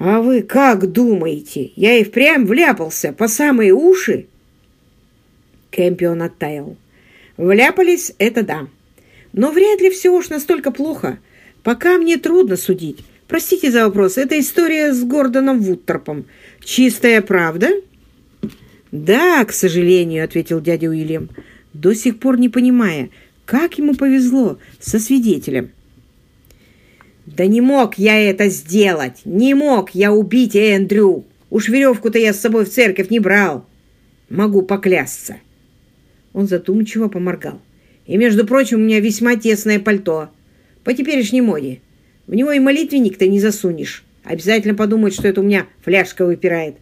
«А вы как думаете, я и впрямь вляпался по самые уши?» Кэмпион оттаял. «Вляпались — это да. Но вряд ли все уж настолько плохо. Пока мне трудно судить. Простите за вопрос, это история с Гордоном Вудторпом. Чистая правда?» «Да, к сожалению», — ответил дядя Уильям, до сих пор не понимая, как ему повезло со свидетелем. «Да не мог я это сделать! Не мог я убить Эндрю! Уж веревку-то я с собой в церковь не брал! Могу поклясться!» Он задумчиво поморгал. «И, между прочим, у меня весьма тесное пальто. По теперешней моде. В него и молитвенник-то не засунешь. Обязательно подумают, что это у меня фляжка выпирает.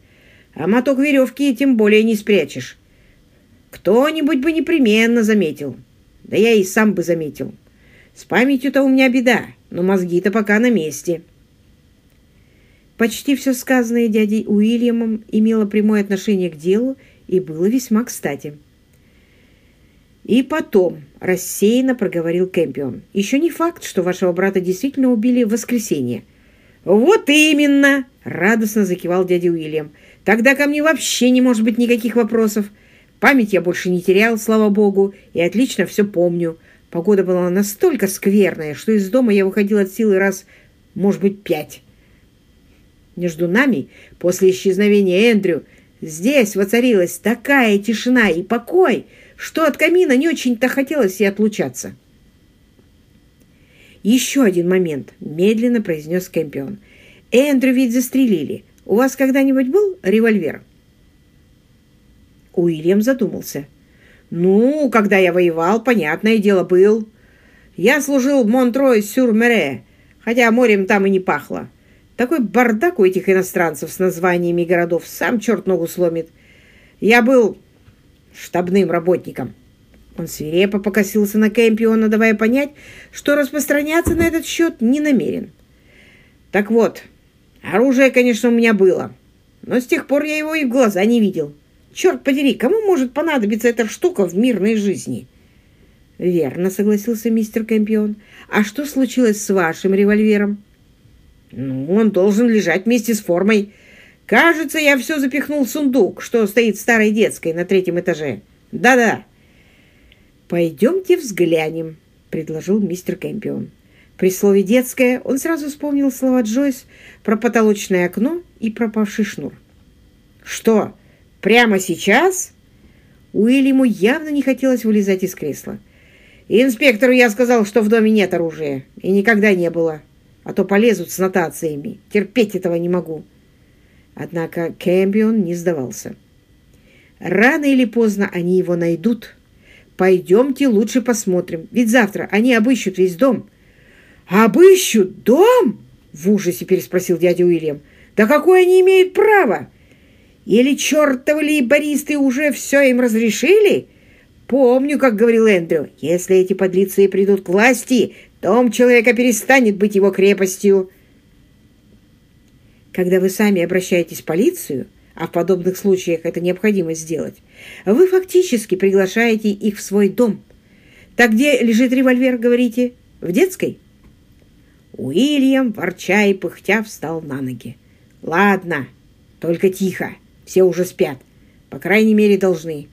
А моток веревки тем более не спрячешь. Кто-нибудь бы непременно заметил. Да я и сам бы заметил. С памятью-то у меня беда, но мозги-то пока на месте. Почти все сказанное дядей Уильямом имело прямое отношение к делу и было весьма кстати. «И потом», — рассеянно проговорил Кэмпион, — «еще не факт, что вашего брата действительно убили в воскресенье». «Вот именно!» — радостно закивал дядя Уильям. «Тогда ко мне вообще не может быть никаких вопросов. Память я больше не терял, слава богу, и отлично все помню. Погода была настолько скверная, что из дома я выходил от силы раз, может быть, пять. Между нами, после исчезновения Эндрю, здесь воцарилась такая тишина и покой, что от камина не очень-то хотелось и отлучаться. «Еще один момент», — медленно произнес Кэмпион. «Эндрю ведь застрелили. У вас когда-нибудь был револьвер?» Уильям задумался. «Ну, когда я воевал, понятное дело, был. Я служил в Монтрой-сюр-Мере, хотя морем там и не пахло. Такой бардак у этих иностранцев с названиями городов, сам черт ногу сломит. Я был штабным работником». Он свирепо покосился на Кэмпиона, давая понять, что распространяться на этот счет не намерен. «Так вот, оружие, конечно, у меня было, но с тех пор я его и в глаза не видел». Черт подери, кому может понадобиться эта штука в мирной жизни? Верно, согласился мистер Кэмпион. А что случилось с вашим револьвером? Ну, он должен лежать вместе с формой. Кажется, я все запихнул в сундук, что стоит в старой детской на третьем этаже. Да-да. Пойдемте взглянем, предложил мистер Кэмпион. При слове «детская» он сразу вспомнил слова Джойс про потолочное окно и пропавший шнур. «Что, Прямо сейчас?» Уильяму явно не хотелось вылезать из кресла. «Инспектору я сказал, что в доме нет оружия. И никогда не было. А то полезут с нотациями. Терпеть этого не могу». Однако Кэмпион не сдавался. «Рано или поздно они его найдут. Пойдемте лучше посмотрим. Ведь завтра они обыщут весь дом». «Обыщут дом?» — в ужасе переспросил дядя Уильям. «Да какое они имеют право? Или чертовы лейбористы уже все им разрешили? Помню, как говорил Эндрю, если эти подлецы придут к власти, дом человека перестанет быть его крепостью. Когда вы сами обращаетесь в полицию, а в подобных случаях это необходимо сделать, вы фактически приглашаете их в свой дом. Так где лежит револьвер, говорите? В детской? Уильям, ворча и пыхтя, встал на ноги. «Ладно, только тихо. Все уже спят. По крайней мере, должны.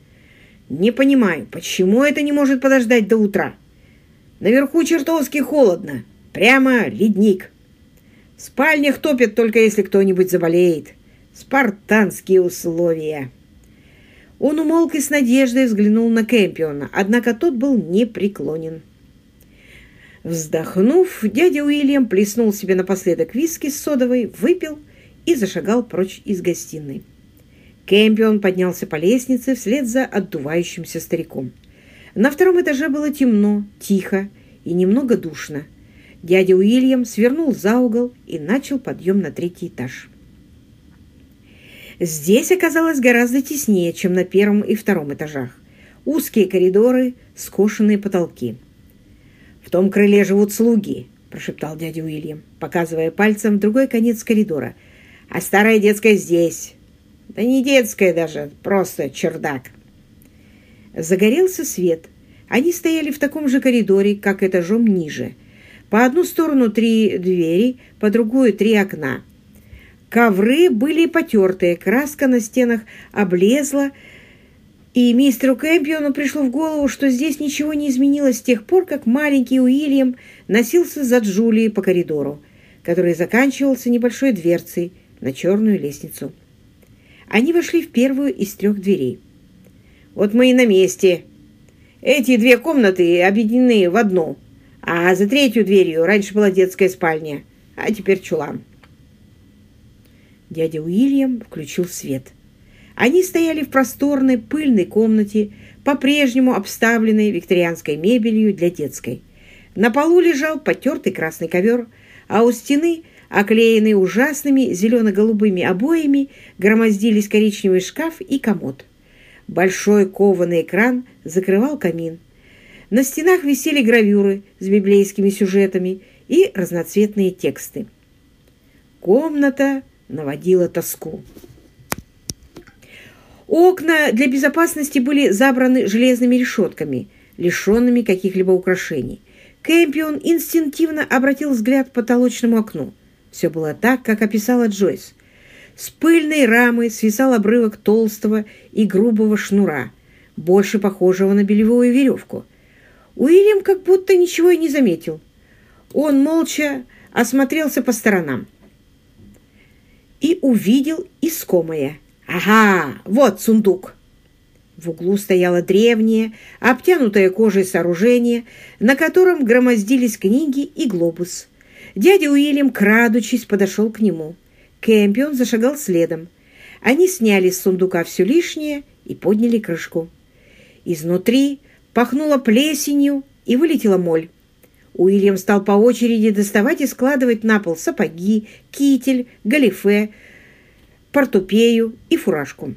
Не понимаю, почему это не может подождать до утра? Наверху чертовски холодно. Прямо ледник. В спальнях топят только если кто-нибудь заболеет. Спартанские условия. Он умолк и с надеждой взглянул на Кэмпиона, однако тот был непреклонен. Вздохнув, дядя Уильям плеснул себе напоследок виски с содовой, выпил и зашагал прочь из гостиной. Кэмпион поднялся по лестнице вслед за отдувающимся стариком. На втором этаже было темно, тихо и немного душно. Дядя Уильям свернул за угол и начал подъем на третий этаж. Здесь оказалось гораздо теснее, чем на первом и втором этажах. Узкие коридоры, скошенные потолки. «В том крыле живут слуги», – прошептал дядя Уильям, показывая пальцем другой конец коридора. «А старая детская здесь, да не детская даже, просто чердак. Загорелся свет. Они стояли в таком же коридоре, как этажом ниже. По одну сторону три двери, по другую три окна. Ковры были потертые, краска на стенах облезла, и мистеру Кэмпиону пришло в голову, что здесь ничего не изменилось с тех пор, как маленький Уильям носился за Джулией по коридору, который заканчивался небольшой дверцей на черную лестницу. Они вошли в первую из трех дверей. «Вот мы и на месте. Эти две комнаты объединены в одну, а за третью дверью раньше была детская спальня, а теперь чулан». Дядя Уильям включил свет. Они стояли в просторной пыльной комнате, по-прежнему обставленной викторианской мебелью для детской. На полу лежал потертый красный ковер, а у стены, оклеенные ужасными зелено-голубыми обоями, громоздились коричневый шкаф и комод. Большой кованый экран закрывал камин. На стенах висели гравюры с библейскими сюжетами и разноцветные тексты. Комната наводила тоску. Окна для безопасности были забраны железными решетками, лишенными каких-либо украшений. Кэмпион инстинктивно обратил взгляд к потолочному окну. Все было так, как описала Джойс. С пыльной рамы свисал обрывок толстого и грубого шнура, больше похожего на белевую веревку. Уильям как будто ничего и не заметил. Он молча осмотрелся по сторонам и увидел искомое — Ага, вот сундук. В углу стояло древнее, обтянутое кожей сооружение, на котором громоздились книги и глобус. Дядя Уильям, крадучись, подошел к нему. Кэмпион зашагал следом. Они сняли с сундука все лишнее и подняли крышку. Изнутри пахнуло плесенью и вылетела моль. Уильям стал по очереди доставать и складывать на пол сапоги, китель, галифе, портупею и фуражку.